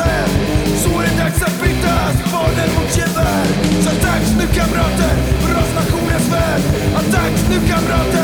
ser Zły tak zapita z wolnym uciebem Że tak z tym kamratem Roznachuje swe. A tak z tym kamratem